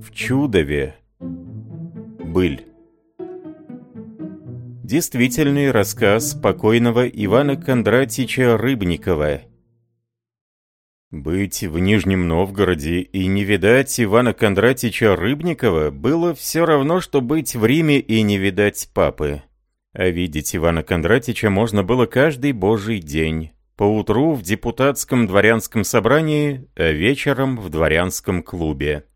В Чудове. Быль. Действительный рассказ покойного Ивана Кондратича Рыбникова. Быть в Нижнем Новгороде и не видать Ивана Кондратича Рыбникова было все равно, что быть в Риме и не видать папы. А видеть Ивана Кондратича можно было каждый божий день. Поутру в депутатском дворянском собрании, а вечером в дворянском клубе.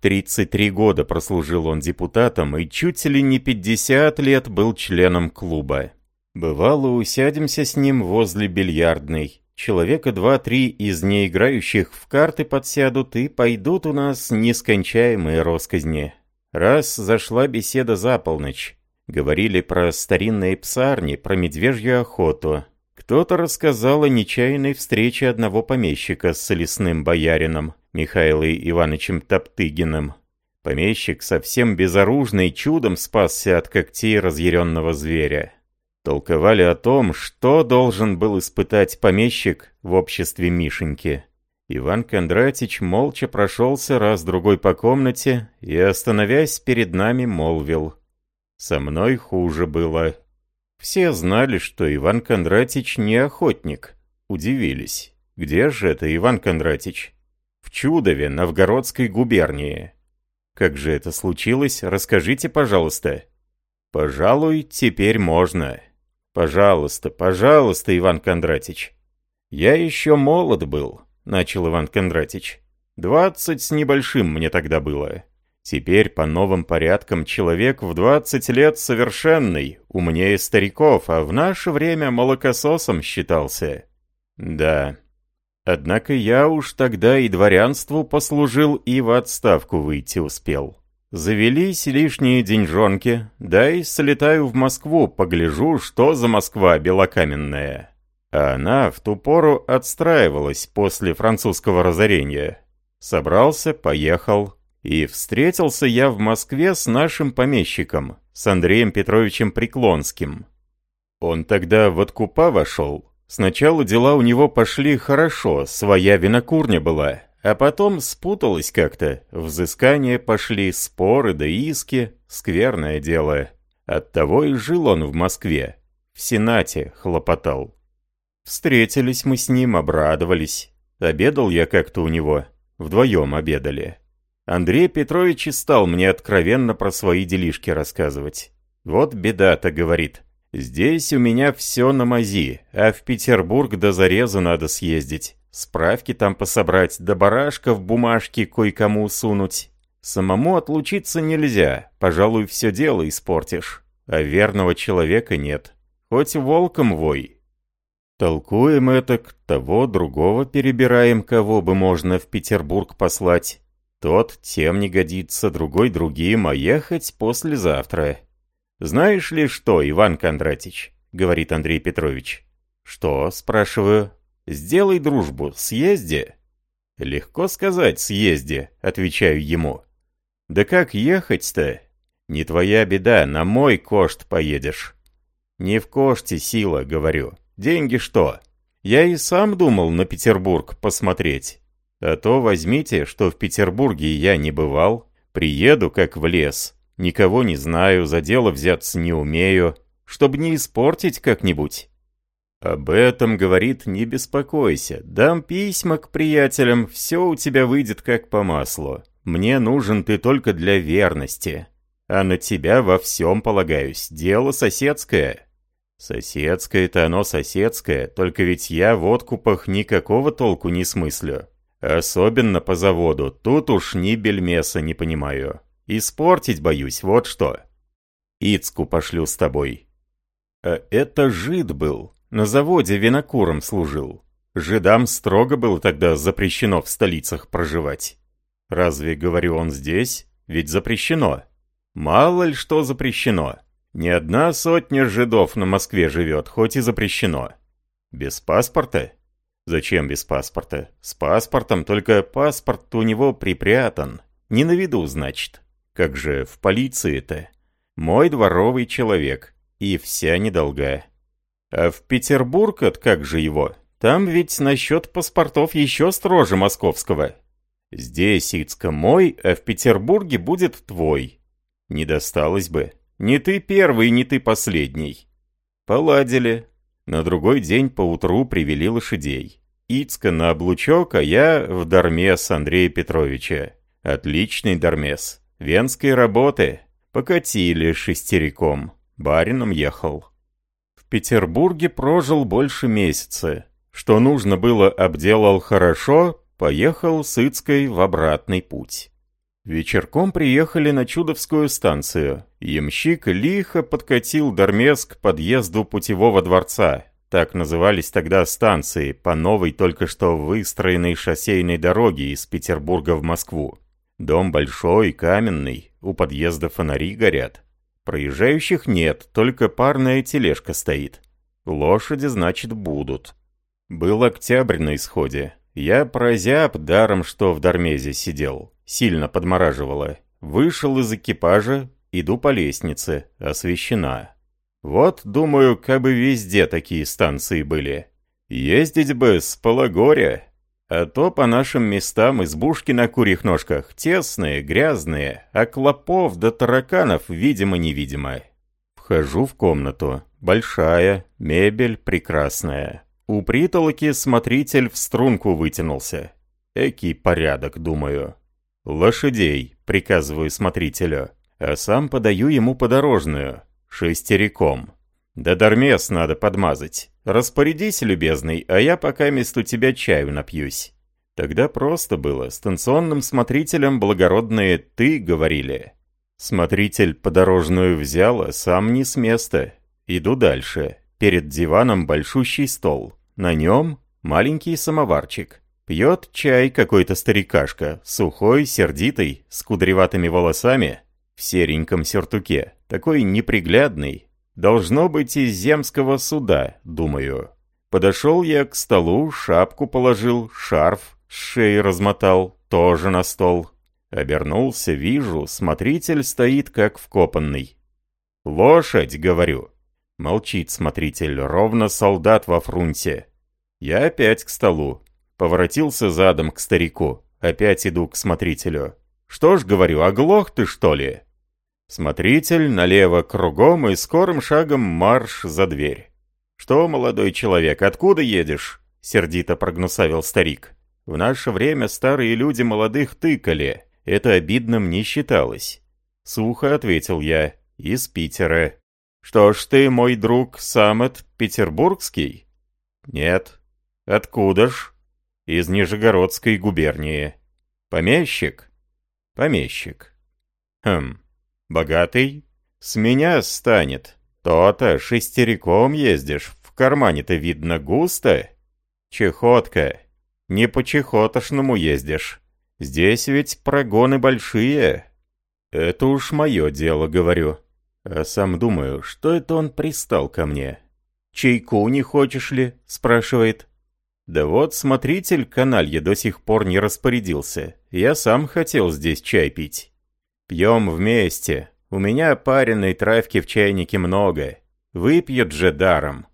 33 года прослужил он депутатом и чуть ли не 50 лет был членом клуба. Бывало, усядемся с ним возле бильярдной. Человека два-три из неиграющих в карты подсядут и пойдут у нас нескончаемые росказни. Раз зашла беседа за полночь. Говорили про старинные псарни, про медвежью охоту. Кто-то рассказал о нечаянной встрече одного помещика с лесным боярином, Михаилом Ивановичем Топтыгиным. Помещик совсем безоружный чудом спасся от когтей разъяренного зверя. Толковали о том, что должен был испытать помещик в обществе Мишеньки. Иван Кондратич молча прошелся раз-другой по комнате и, остановясь перед нами, молвил — со мной хуже было. Все знали, что Иван Кондратич не охотник. Удивились. Где же это Иван Кондратич? В Чудове, Новгородской губернии. Как же это случилось, расскажите, пожалуйста. Пожалуй, теперь можно. Пожалуйста, пожалуйста, Иван Кондратич. Я еще молод был, начал Иван Кондратич. Двадцать с небольшим мне тогда было. Теперь по новым порядкам человек в 20 лет совершенный, умнее стариков, а в наше время молокососом считался. Да. Однако я уж тогда и дворянству послужил, и в отставку выйти успел. Завелись лишние деньжонки, да и слетаю в Москву, погляжу, что за Москва белокаменная. А она в ту пору отстраивалась после французского разорения. Собрался, поехал, и встретился я в Москве с нашим помещиком, с Андреем Петровичем Преклонским. Он тогда в откупа вошел. Сначала дела у него пошли хорошо, своя винокурня была, а потом спуталось как-то. Взыскания пошли, споры да иски, скверное дело. Оттого и жил он в Москве. В Сенате хлопотал. Встретились мы с ним, обрадовались. Обедал я как-то у него. Вдвоем обедали. Андрей Петрович и стал мне откровенно про свои делишки рассказывать. «Вот беда-то», — говорит. «Здесь у меня все на мази, а в Петербург до зарезу надо съездить. Справки там пособрать, да барашка в бумажке кое-кому сунуть. Самому отлучиться нельзя, пожалуй, все дело испортишь. А верного человека нет. Хоть волком вой». Толкуем это, к того другого перебираем, кого бы можно в Петербург послать. Тот тем не годится, другой другим, а ехать послезавтра. «Знаешь ли что, Иван Кондратич?» — говорит Андрей Петрович. «Что?» — спрашиваю. «Сделай дружбу, съезди». «Легко сказать, съезди», — отвечаю ему. «Да как ехать-то?» «Не твоя беда, на мой кошт поедешь». «Не в коште сила», — говорю. «Деньги что?» «Я и сам думал на Петербург посмотреть. А то возьмите, что в Петербурге я не бывал, приеду как в лес, никого не знаю, за дело взяться не умею, чтобы не испортить как-нибудь. Об этом, говорит, не беспокойся, дам письма к приятелям, все у тебя выйдет как по маслу. Мне нужен ты только для верности. А на тебя во всем полагаюсь, дело соседское. Соседское-то оно соседское, только ведь я в откупах никакого толку не смыслю. Особенно по заводу, тут уж ни бельмеса не понимаю. Испортить боюсь, вот что. Ицку пошлю с тобой. А это жид был, на заводе винокуром служил. Жидам строго было тогда запрещено в столицах проживать. Разве, говорю, он здесь? Ведь запрещено. Мало ли что запрещено. Ни одна сотня жидов на Москве живет, хоть и запрещено. Без паспорта? Зачем без паспорта? С паспортом, только паспорт у него припрятан. Не на виду, значит. Как же в полиции-то? Мой дворовый человек. И вся недолга. А в Петербург, от как же его? Там ведь насчет паспортов еще строже московского. Здесь Ицка мой, а в Петербурге будет твой. Не досталось бы. Не ты первый, не ты последний. Поладили. На другой день поутру привели лошадей. Ицка на облучок, а я в Дармес Андрея Петровича. Отличный Дармес. Венской работы. Покатили шестериком. Барином ехал. В Петербурге прожил больше месяца. Что нужно было, обделал хорошо, поехал с Ицкой в обратный путь. Вечерком приехали на Чудовскую станцию. Ямщик лихо подкатил Дармес к подъезду путевого дворца. Так назывались тогда станции, по новой только что выстроенной шоссейной дороге из Петербурга в Москву. Дом большой, каменный, у подъезда фонари горят. Проезжающих нет, только парная тележка стоит. Лошади, значит, будут. Был октябрь на исходе. Я прозяб даром, что в Дармезе сидел. Сильно подмораживало. Вышел из экипажа, иду по лестнице, освещена. Вот, думаю, как бы везде такие станции были. Ездить бы с Пологоря, а то по нашим местам избушки на курьих ножках, тесные, грязные, а клопов да тараканов видимо-невидимо. Вхожу в комнату. Большая, мебель прекрасная. У притолоки смотритель в струнку вытянулся. Экий порядок, думаю. «Лошадей», — приказываю смотрителю, а сам подаю ему подорожную, шестериком. «Да дармес надо подмазать. Распорядись, любезный, а я пока месту тебя чаю напьюсь». Тогда просто было, станционным смотрителям благородные «ты» говорили. Смотритель подорожную взял, а сам не с места. Иду дальше. Перед диваном большущий стол. На нем маленький самоварчик. Пьет чай какой-то старикашка, сухой, сердитый, с кудреватыми волосами, в сереньком сюртуке, такой неприглядный. Должно быть из земского суда, думаю. Подошел я к столу, шапку положил, шарф с шеи размотал, тоже на стол. Обернулся, вижу, смотритель стоит как вкопанный. «Лошадь», — говорю. Молчит смотритель, ровно солдат во фрунте. Я опять к столу. Поворотился задом к старику. Опять иду к смотрителю. «Что ж, говорю, оглох ты, что ли?» Смотритель налево кругом и скорым шагом марш за дверь. «Что, молодой человек, откуда едешь?» — сердито прогнусавил старик. «В наше время старые люди молодых тыкали. Это обидным не считалось». Сухо ответил я. «Из Питера». «Что ж ты, мой друг, самет петербургский?» «Нет». «Откуда ж?» Из Нижегородской губернии. Помещик? Помещик. Хм, богатый? С меня станет. То-то шестериком ездишь, в кармане-то видно густо. Чехотка. Не по-чехотошному ездишь. Здесь ведь прогоны большие. Это уж мое дело, говорю. А сам думаю, что это он пристал ко мне. «Чайку не хочешь ли?» — спрашивает. Да вот смотритель каналья до сих пор не распорядился. Я сам хотел здесь чай пить. Пьем вместе. У меня пареной травки в чайнике много. Выпьет же даром.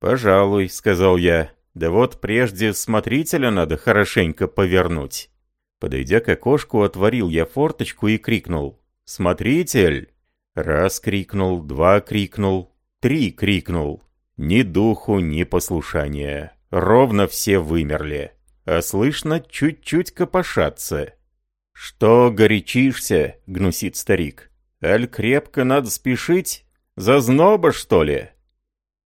«Пожалуй», — сказал я. «Да вот прежде смотрителя надо хорошенько повернуть». Подойдя к окошку, отворил я форточку и крикнул. «Смотритель!» Раз крикнул, два крикнул, три крикнул. Ни духу, ни послушания. Ровно все вымерли, а слышно чуть-чуть копошаться. «Что горячишься?» — гнусит старик. «Аль крепко надо спешить? Зазноба, что ли?»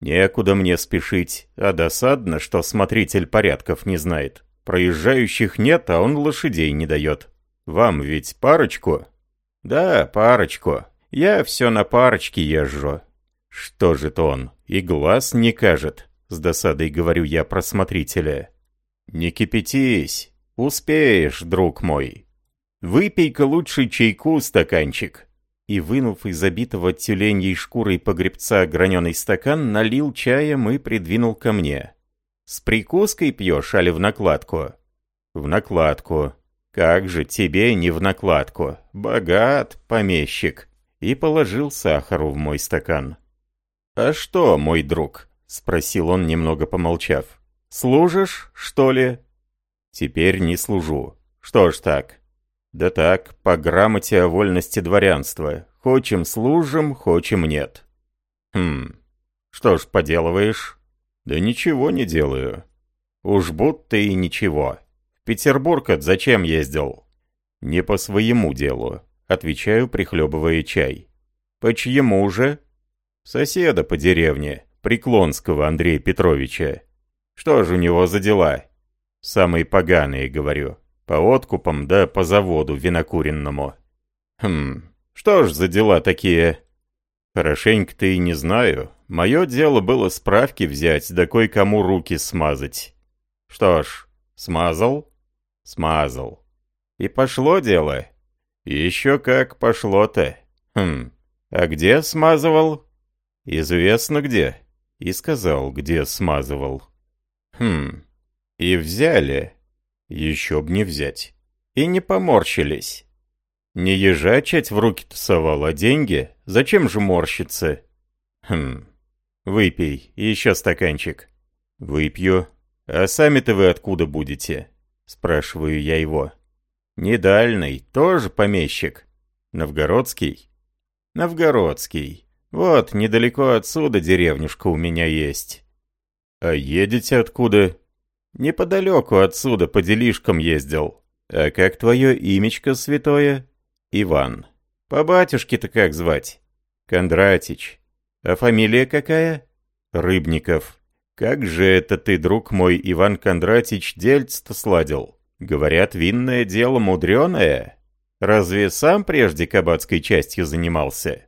«Некуда мне спешить, а досадно, что смотритель порядков не знает. Проезжающих нет, а он лошадей не дает. Вам ведь парочку?» «Да, парочку. Я все на парочке езжу». «Что же-то он, и глаз не кажет?» С досадой говорю я про смотрителя. «Не кипятись. Успеешь, друг мой. Выпей-ка лучше чайку стаканчик». И, вынув из забитого тюленьей шкурой погребца граненый стакан, налил чаем и придвинул ко мне. «С прикуской пьешь, али в накладку?» «В накладку. Как же тебе не в накладку? Богат, помещик!» И положил сахару в мой стакан. «А что, мой друг?» Спросил он, немного помолчав. «Служишь, что ли?» «Теперь не служу. Что ж так?» «Да так, по грамоте о вольности дворянства. Хочем служим, хочем нет». «Хм, что ж поделываешь?» «Да ничего не делаю». «Уж будто и ничего. В Петербург от зачем ездил?» «Не по своему делу», — отвечаю, прихлебывая чай. «По чьему же?» «Соседа по деревне, Преклонского Андрея Петровича. Что же у него за дела?» «Самые поганые, говорю. По откупам да по заводу винокуренному». «Хм, что ж за дела такие?» «Хорошенько-то и не знаю. Мое дело было справки взять, да кое-кому руки смазать». «Что ж, смазал?» «Смазал. И пошло дело. Еще как пошло-то. Хм, а где смазывал? Известно где. И сказал, где смазывал. Хм, и взяли. Еще б не взять. И не поморщились. Не ежачать в руки тусовал, а деньги? Зачем же морщиться? Хм, выпей, еще стаканчик. Выпью. А сами-то вы откуда будете? Спрашиваю я его. Недальный, тоже помещик. Новгородский? Новгородский. Вот, недалеко отсюда деревнюшка у меня есть. А едете откуда? Неподалеку отсюда по делишкам ездил. А как твое имечко святое? Иван. По батюшке-то как звать? Кондратич. А фамилия какая? Рыбников. Как же это ты, друг мой, Иван Кондратич, дельц-то сладил? Говорят, винное дело мудреное. Разве сам прежде кабацкой частью занимался?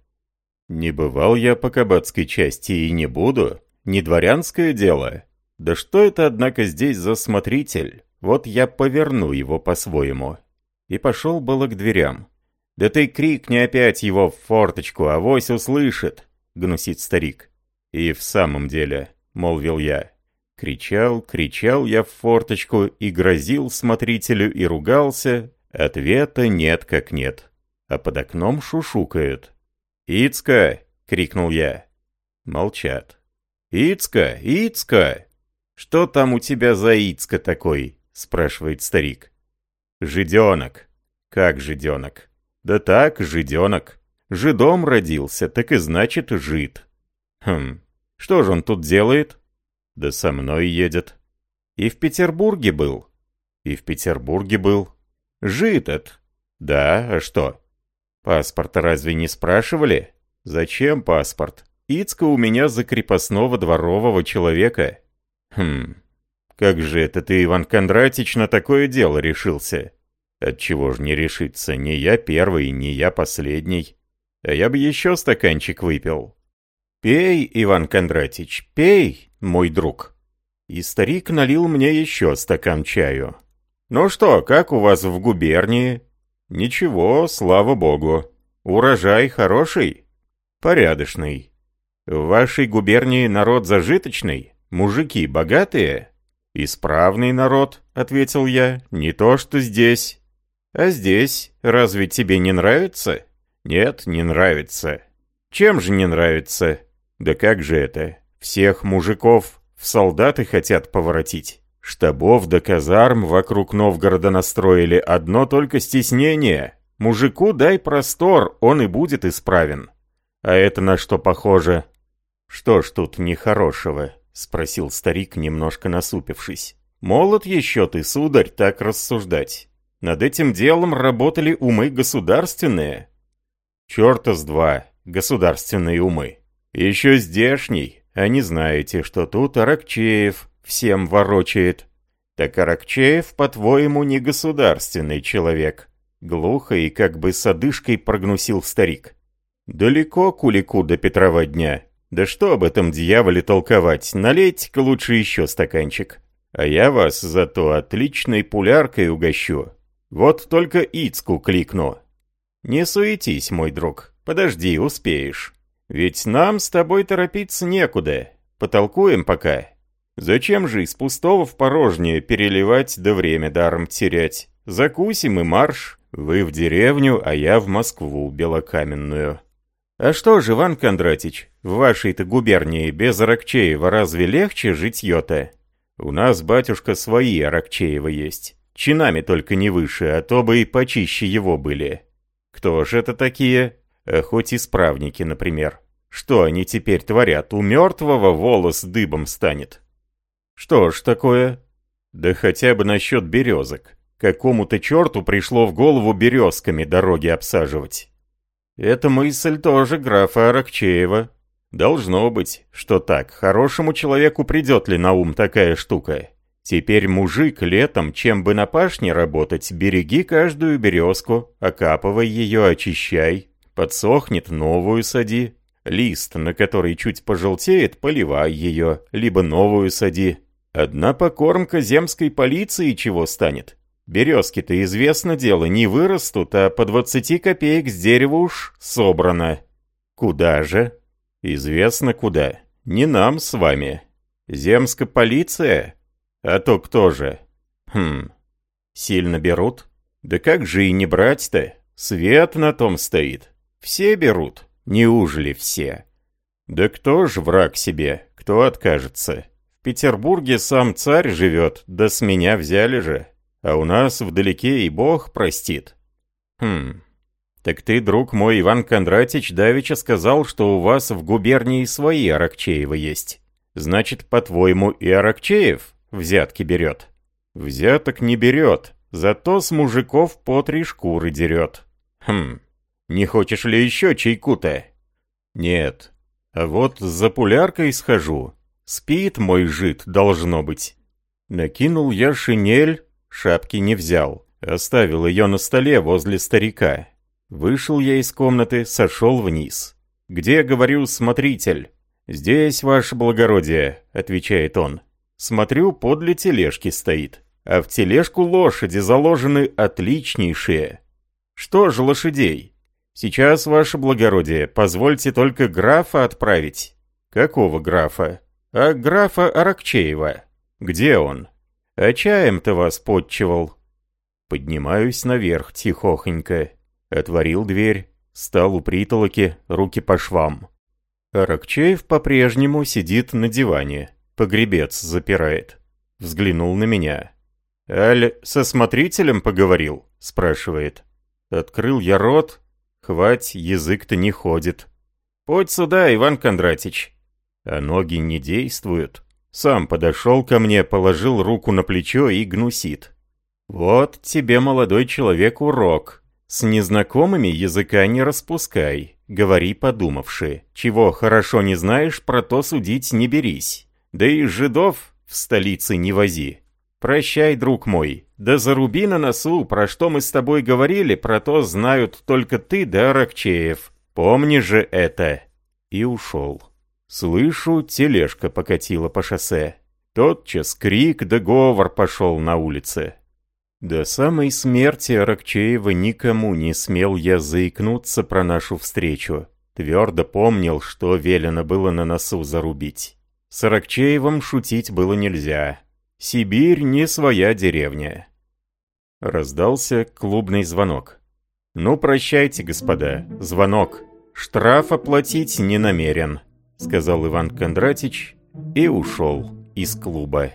Не бывал я по кабацкой части и не буду. Не дворянское дело. Да что это, однако, здесь за смотритель? Вот я поверну его по-своему. И пошел было к дверям. «Да ты крикни опять его в форточку, авось услышит!» — гнусит старик. «И в самом деле», — молвил я, Кричал, кричал я в форточку и грозил смотрителю и ругался. Ответа нет как нет. А под окном шушукают. «Ицка!» — крикнул я. Молчат. «Ицка! Ицка!» «Что там у тебя за Ицка такой?» — спрашивает старик. «Жиденок». «Как жиденок?» «Да так, жиденок. Жидом родился, так и значит жид». «Хм, что же он тут делает?» Да со мной едет. И в Петербурге был. И в Петербурге был. Житот. Да, а что? Паспорта разве не спрашивали? Зачем паспорт? Ицка у меня за крепостного дворового человека. Хм, как же это ты, Иван Кондратич, на такое дело решился? Отчего ж не решиться, не я первый, не я последний. А я бы еще стаканчик выпил. Пей, Иван Кондратич, пей мой друг». И старик налил мне еще стакан чаю. «Ну что, как у вас в губернии?» «Ничего, слава богу. Урожай хороший?» «Порядочный. В вашей губернии народ зажиточный? Мужики богатые?» «Исправный народ», — ответил я, — «не то что здесь». «А здесь разве тебе не нравится?» «Нет, не нравится». «Чем же не нравится?» «Да как же это? Всех мужиков в солдаты хотят поворотить. Штабов до казарм вокруг Новгорода настроили одно только стеснение. Мужику дай простор, он и будет исправен. А это на что похоже? Что ж тут нехорошего? Спросил старик, немножко насупившись. Молод еще ты, сударь, так рассуждать. Над этим делом работали умы государственные. Черта с два, государственные умы. Еще здешний, а не знаете, что тут Аракчеев всем ворочает. Так Аракчеев, по-твоему, не государственный человек. Глухо и как бы с одышкой прогнусил старик. Далеко кулику до Петрова дня. Да что об этом дьяволе толковать, налейте-ка лучше еще стаканчик. А я вас зато отличной пуляркой угощу. Вот только Ицку кликну. Не суетись, мой друг, подожди, успеешь. Ведь нам с тобой торопиться некуда. Потолкуем пока. Зачем же из пустого в порожнее переливать да время даром терять? Закусим и марш. Вы в деревню, а я в Москву белокаменную. А что же, Иван Кондратич, в вашей-то губернии без Аракчеева разве легче житье-то? У нас, батюшка, свои Аракчеева есть. Чинами только не выше, а то бы и почище его были. Кто же это такие? А хоть исправники, например. Что они теперь творят? У мертвого волос дыбом станет. Что ж такое? Да хотя бы насчет березок. Какому-то черту пришло в голову березками дороги обсаживать. Эта мысль тоже графа Аракчеева. Должно быть, что так, хорошему человеку придет ли на ум такая штука. Теперь, мужик, летом, чем бы на пашне работать, береги каждую березку, окапывай ее, очищай. Подсохнет, новую сади. Лист, на который чуть пожелтеет, поливай ее, либо новую сади. Одна покормка земской полиции чего станет? Березки-то, известно дело, не вырастут, а по 20 копеек с дерева уж собрано. Куда же? Известно куда. Не нам с вами. Земская полиция? А то кто же? Хм, сильно берут? Да как же и не брать-то? Свет на том стоит. Все берут. Неужели все? Да кто ж враг себе? Кто откажется? Петербурге сам царь живет, да с меня взяли же. А у нас вдалеке и Бог простит. Хм. Так ты, друг мой Иван Кондратич, давеча сказал, что у вас в губернии свои Аракчеевы есть. Значит, по-твоему, и Аракчеев взятки берет? Взяток не берет, зато с мужиков по три шкуры дерет. Хм. Не хочешь ли еще чайку-то? Нет. А вот за пуляркой схожу. Спит мой жид, должно быть. Накинул я шинель, Шапки не взял. Оставил ее на столе возле старика. Вышел я из комнаты, сошел вниз. «Где, говорю, смотритель?» «Здесь, ваше благородие», — отвечает он. «Смотрю, подле тележки стоит. А в тележку лошади заложены отличнейшие». «Что же лошадей?» «Сейчас, ваше благородие, позвольте только графа отправить». «Какого графа?» «А графа Аракчеева». «Где он?» А чаем-то вас подчевал. Поднимаюсь наверх тихохонько. Отворил дверь, стал у притолоки, руки по швам. Аракчеев по-прежнему сидит на диване, погребец запирает. Взглянул на меня. «Аль, со смотрителем поговорил?» — спрашивает. Открыл я рот. Хвать, язык-то не ходит. «Подь сюда, Иван Кондратич». А ноги не действуют. Сам подошел ко мне, положил руку на плечо и гнусит. «Вот тебе, молодой человек, урок. С незнакомыми языка не распускай. Говори подумавши. Чего хорошо не знаешь, про то судить не берись. Да и жидов в столице не вози. Прощай, друг мой. Да заруби на носу, про что мы с тобой говорили, про то знают только ты да Аракчеев. Помни же это». И ушел. Слышу, тележка покатила по шоссе. Тотчас крик да пошел на улице. До самой смерти Аракчеева никому не смел я заикнуться про нашу встречу. Твердо помнил, что велено было на носу зарубить. С Аракчеевым шутить было нельзя. Сибирь не своя деревня. Раздался клубный звонок. «Ну, прощайте, господа. Звонок. Штраф оплатить не намерен» сказал Иван Кондратич и ушел из клуба.